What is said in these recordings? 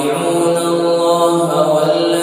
يطيعون الله والذين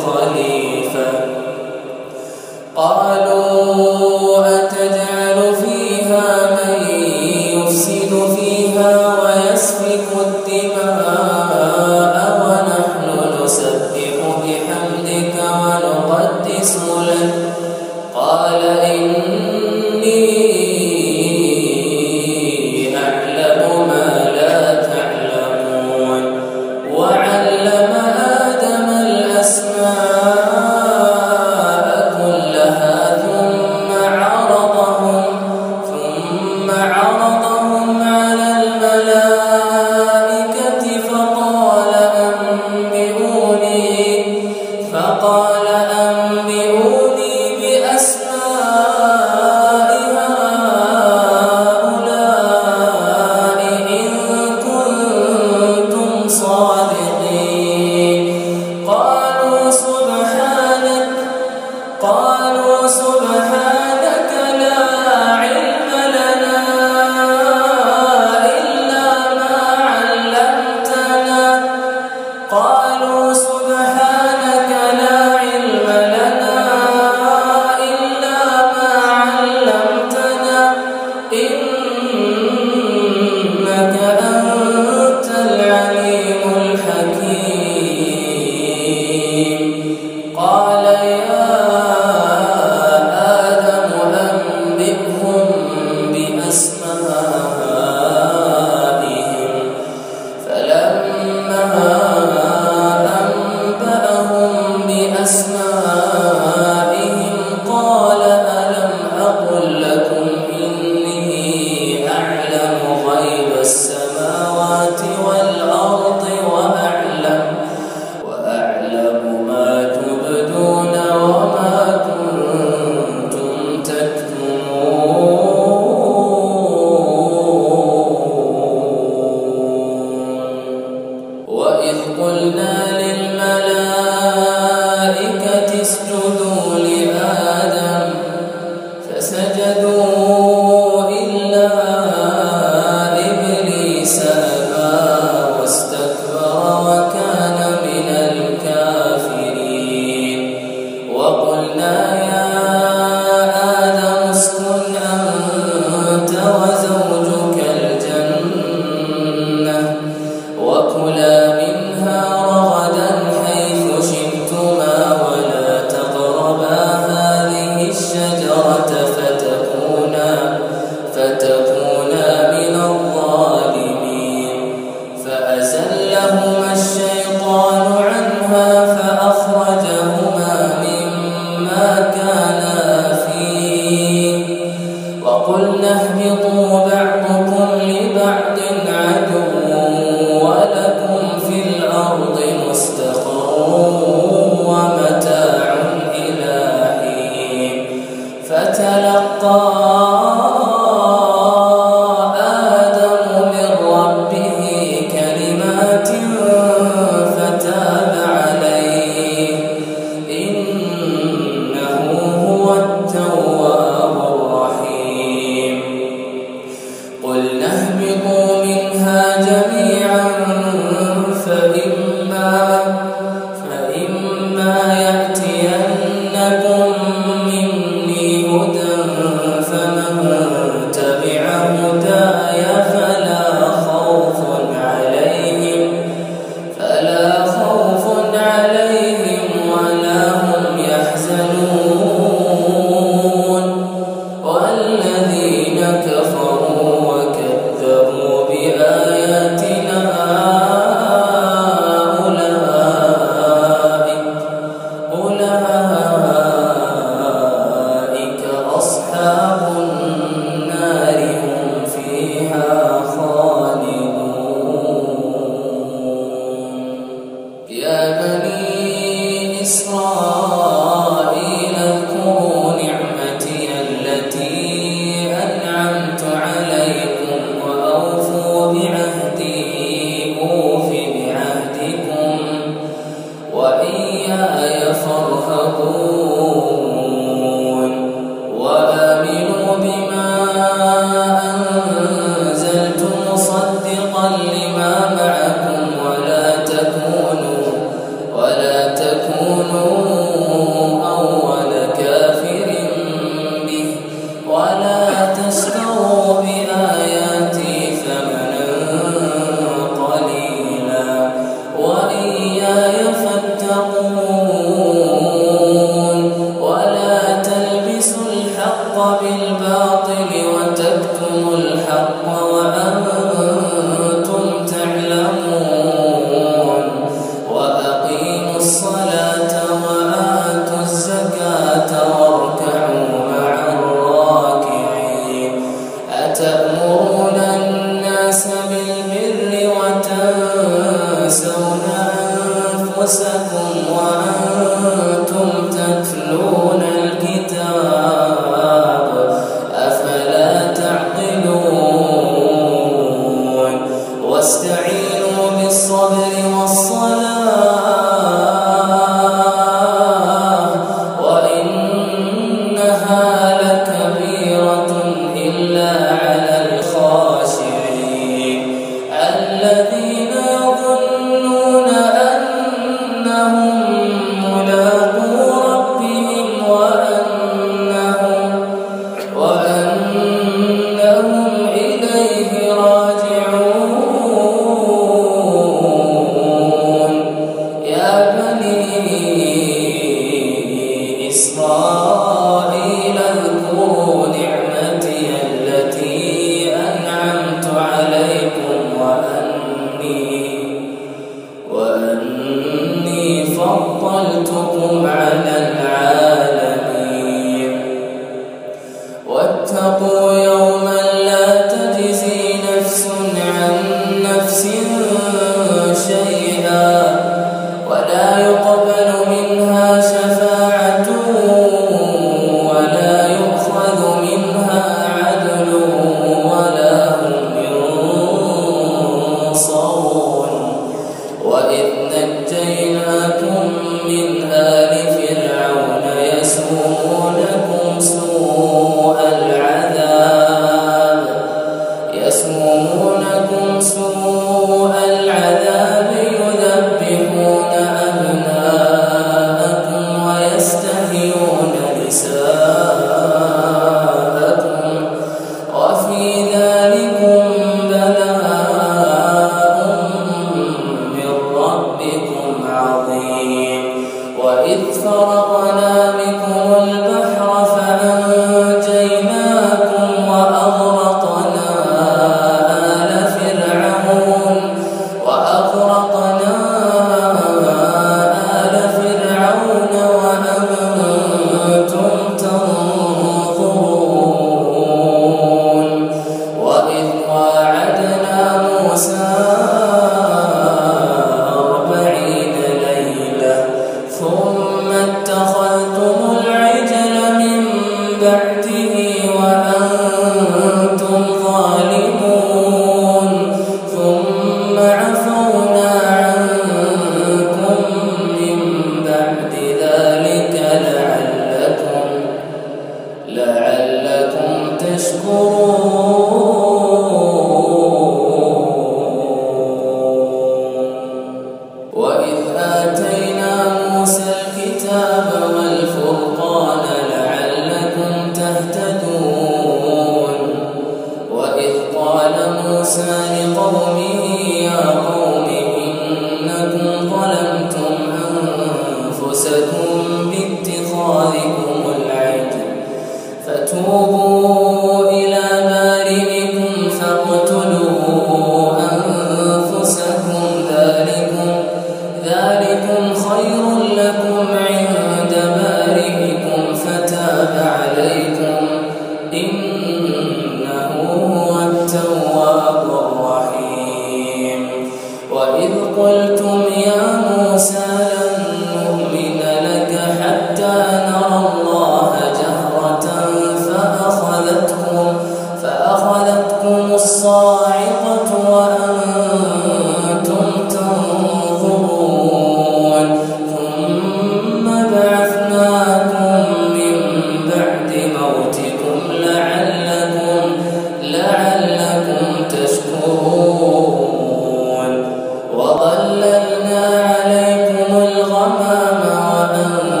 مع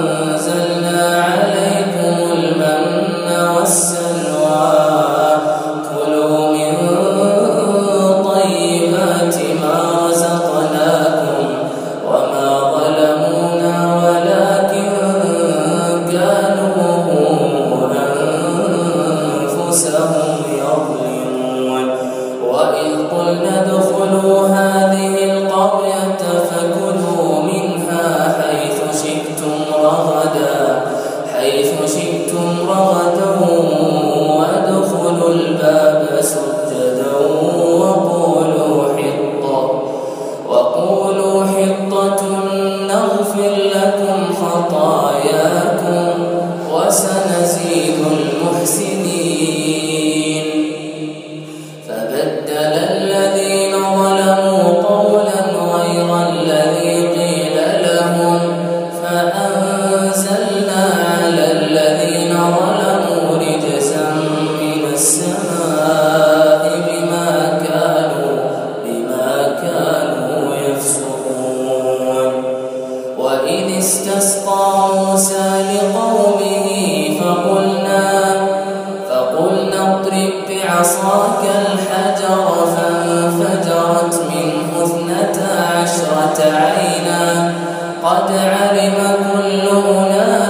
بقلها وقثائها وفومها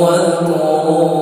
موسى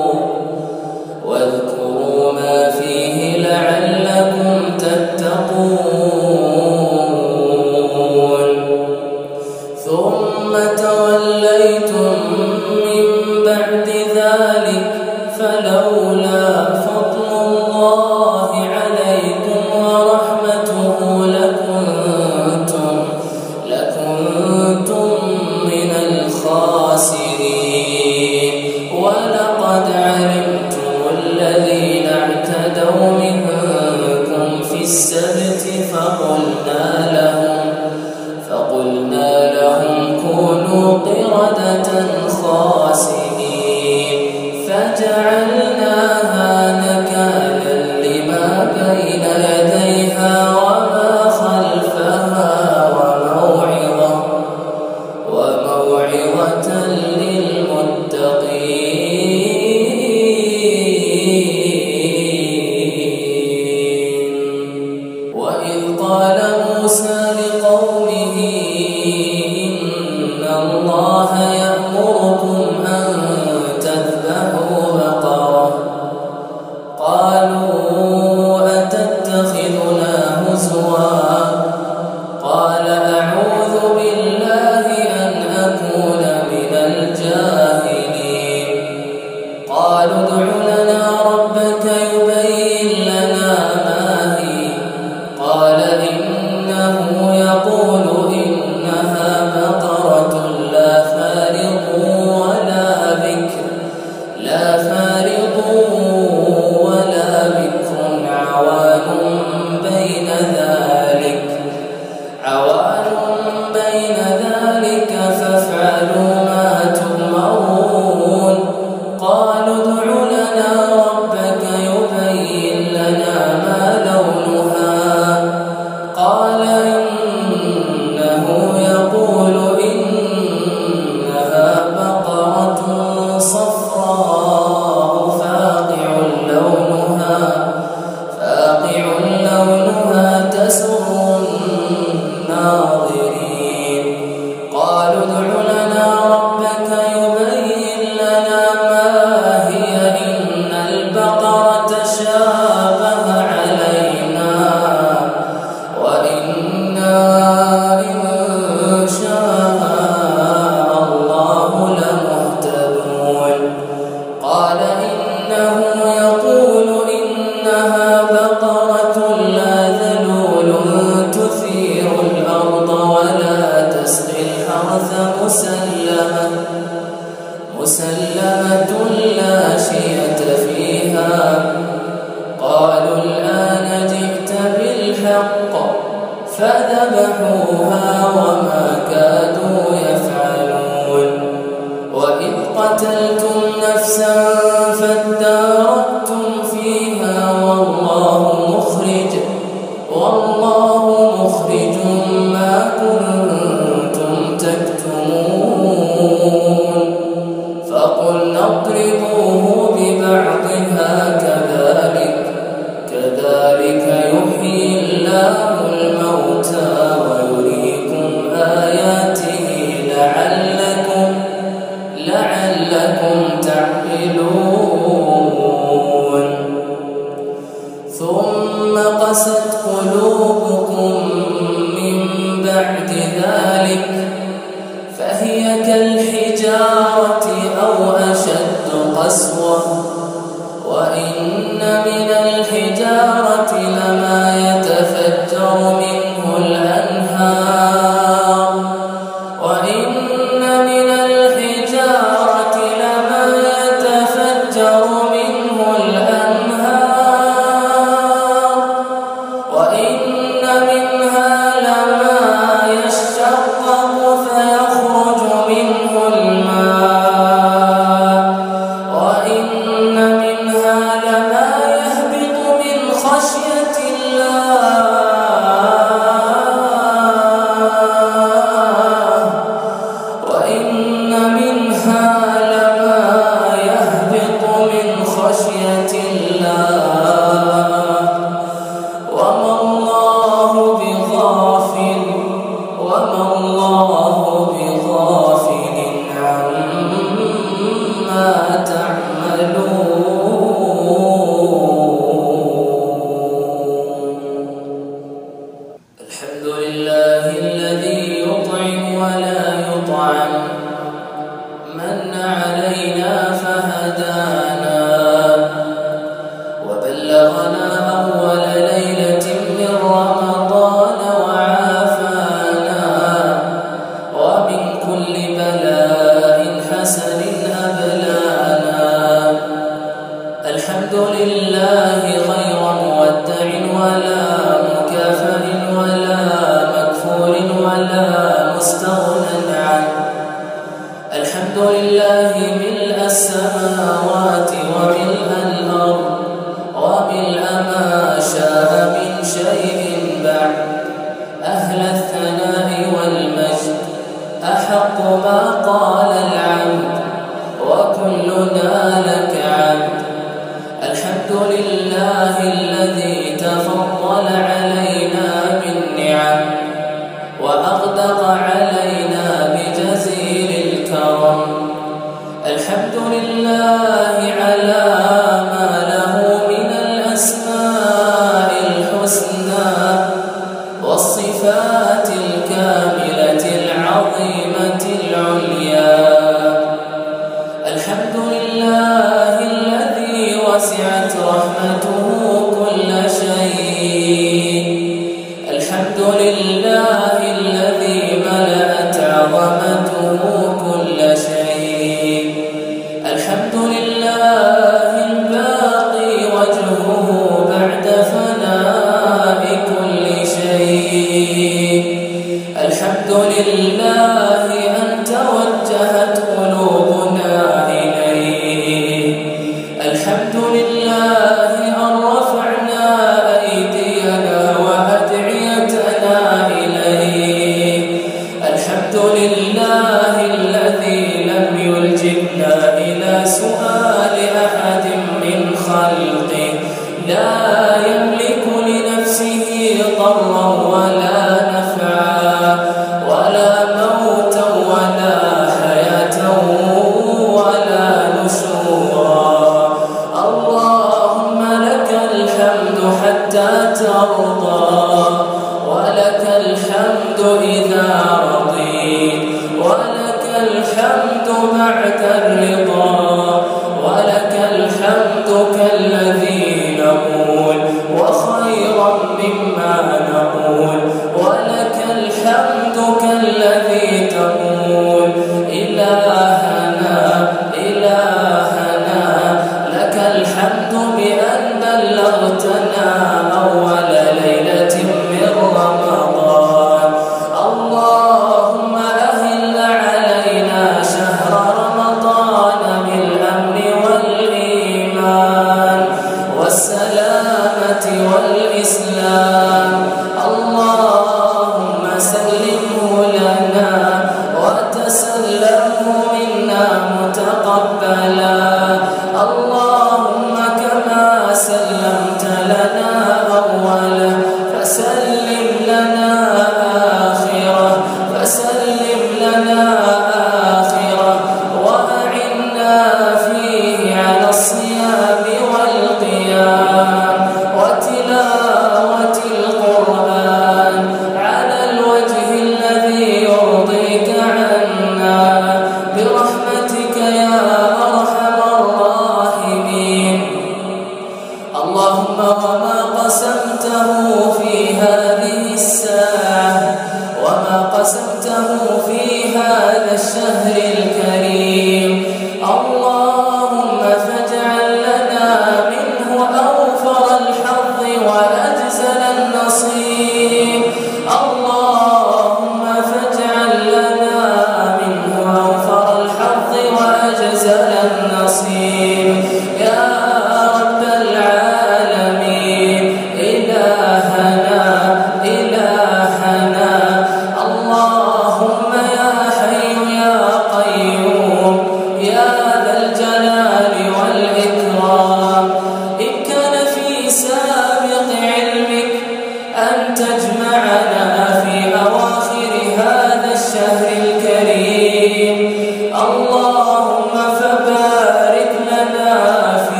وإن منها لما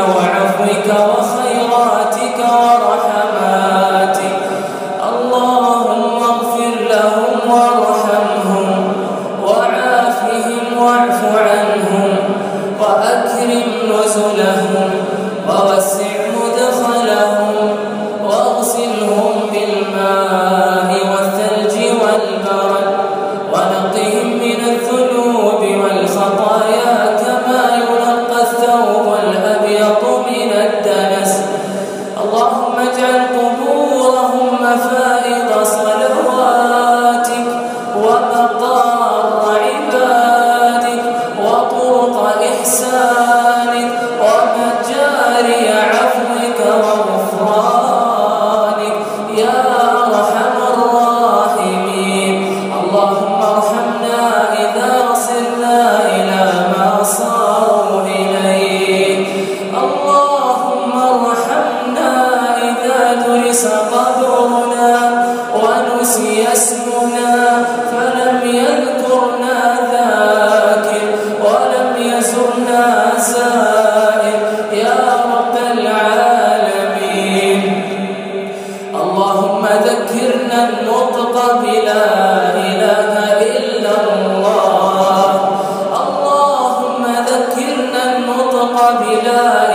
وعفوك بلاد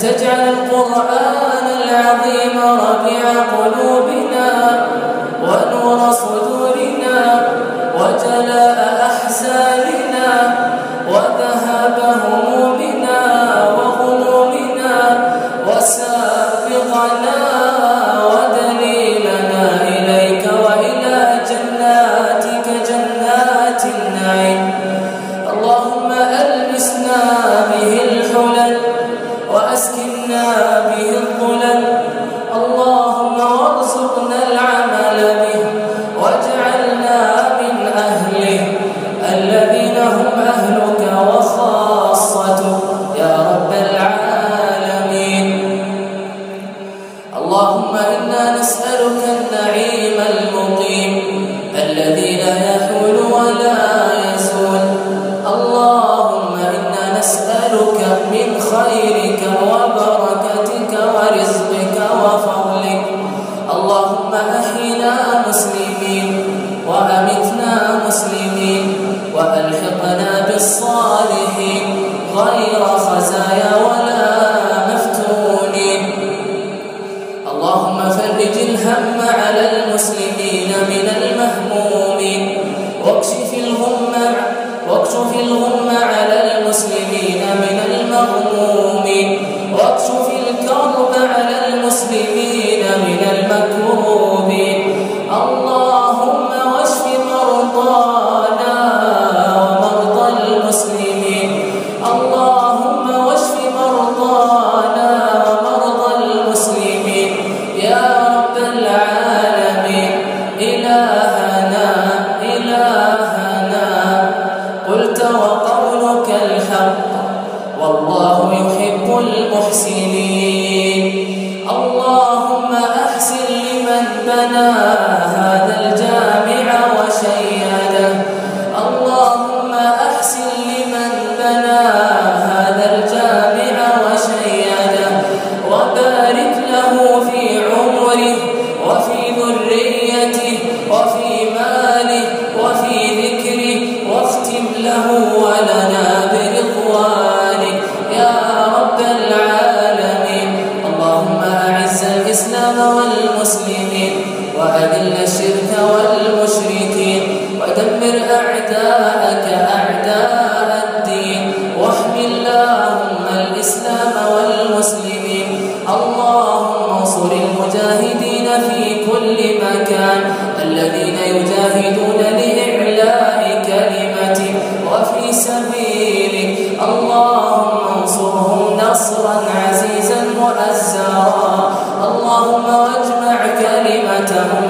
تجعل القرآن العظيم ربيع قلوبنا ونور صدورنا وجلاء أهلنا واكشف الغمة واكشف الغمة. الذين يجاهدون لإعلاء كلمتك وفي سبيلك اللهم انصرهم نصرا عزيزا وأزارا اللهم واجمع كلمتهم